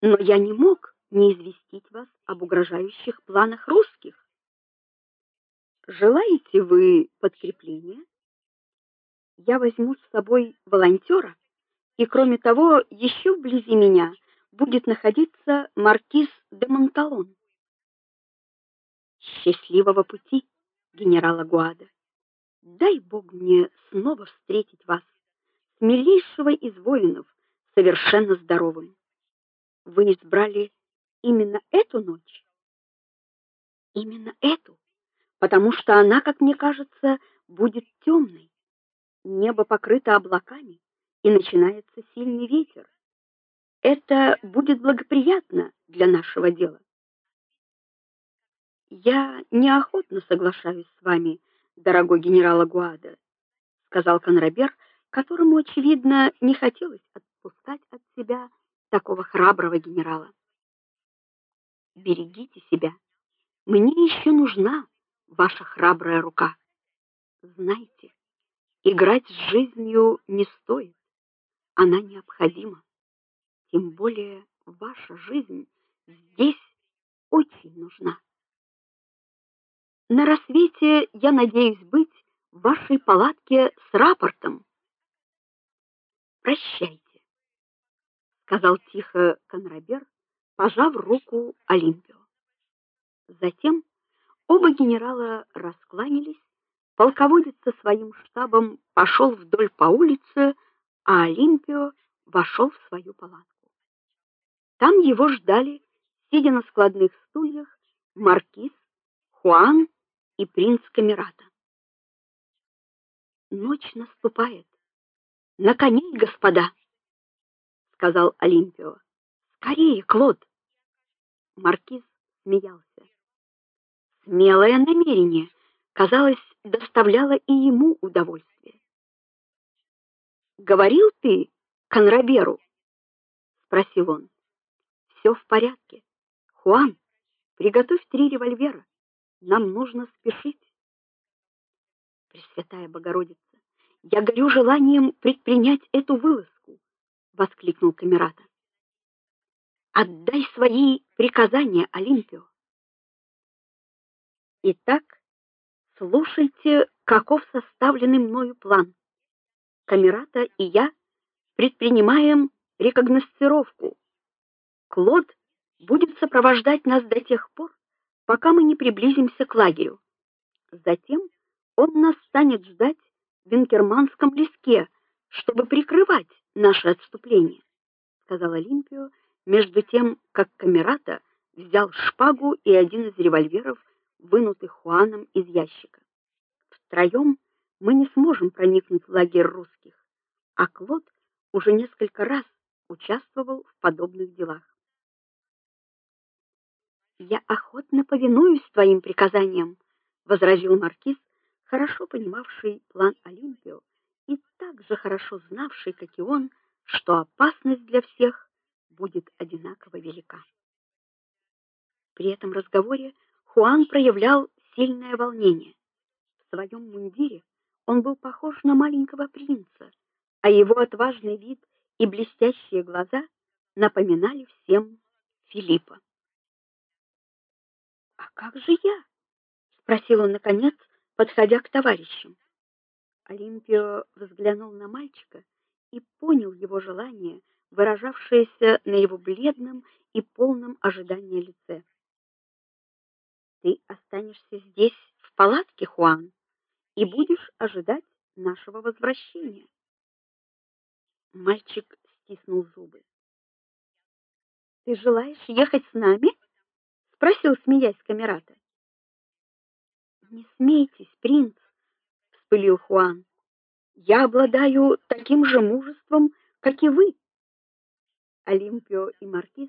Но я не мог не известить вас об угрожающих планах русских. Желаете вы подкрепления? Я возьму с собой волонтера, и кроме того, еще вблизи меня будет находиться маркиз де Монталон. Счастливого пути, генерал Агуада. Дай Бог мне снова встретить вас, смелейшего из воинов, совершенно здоровым. Вы избрали именно эту ночь? Именно эту, потому что она, как мне кажется, будет темной. Небо покрыто облаками, и начинается сильный ветер. Это будет благоприятно для нашего дела. Я неохотно соглашаюсь с вами, дорогой генерал Агуада, сказал Конрабер, которому очевидно не хотелось отпускать от себя такого храброго генерала. Берегите себя. Мне еще нужна ваша храбрая рука. Знайте, играть с жизнью не стоит. Она необходима. Тем более ваша жизнь здесь очень нужна. На рассвете я надеюсь быть в вашей палатке с рапортом. Прощайте, сказал тихо Конрабер, пожав руку Олимпио. Затем оба генерала раскланялись, полководец со своим штабом пошел вдоль по улице, а Олимпио вошел в свою палатку. Там его ждали, сидя на складных стульях, маркиз, Хуан и принц Камерата. Ночь наступает. На коней, господа, сказал Олимпио. Скорее, Клод. Маркиз смеялся. Смелое намерение, казалось, доставляло и ему удовольствие. Говорил ты Конраберу? спросил он. «Все в порядке. Хуан, приготовь три револьвера. Нам нужно спешить. Пресвятая Богородица, я горю желанием предпринять эту вылазку, воскликнул Камерата. Отдай свои приказания, Олимпио. Итак, слушайте, каков составленный мною план. Камерата и я предпринимаем рекогносцировку. Клод будет сопровождать нас до тех пор, пока мы не приблизимся к лагерю. Затем он нас станет ждать в Винкерманском леске, чтобы прикрывать наше отступление, сказал Олимпио, между тем, как Камерата взял шпагу и один из револьверов, вынутых Хуаном из ящика. Втроем мы не сможем проникнуть в лагерь русских, а Клод уже несколько раз участвовал в подобных делах. Я охотно повинуюсь твоим приказаниям, возразил маркиз, хорошо понимавший план Олимпио и так же хорошо знавший, как и он, что опасность для всех будет одинаково велика. При этом разговоре Хуан проявлял сильное волнение. В своем мундире он был похож на маленького принца, а его отважный вид и блестящие глаза напоминали всем Филиппа. "А как же я?" спросил он наконец, подходя к товарищам. Олимпио взглянул на мальчика и понял его желание выражавшееся на его бледном и полном ожидания лице. Ты останешься здесь в палатке, Хуан, и будешь ожидать нашего возвращения. Мальчик стиснул зубы. Ты желаешь ехать с нами? спросил, смеясь Камерата. Не смейтесь, принц, вспылил Хуан. Я обладаю таким же мужеством, как и вы. Олимпио и маркиз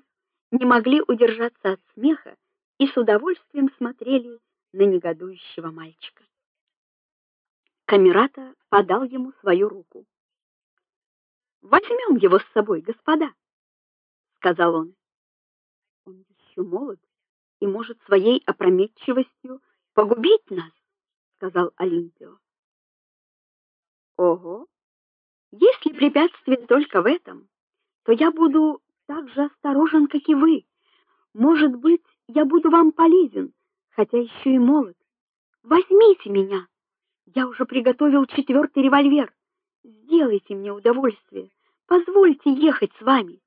не могли удержаться от смеха и с удовольствием смотрели на негодующего мальчика. Камерата подал ему свою руку. Возьмем его с собой, господа, сказал он. Он еще молод и может своей опрометчивостью погубить нас, сказал Олимпио. Ого! Если препятствие только в этом, то я буду так же осторожен, как и вы. Может быть, я буду вам полезен, хотя еще и молод. Возьмите меня. Я уже приготовил четвертый револьвер. Сделайте мне удовольствие. Позвольте ехать с вами.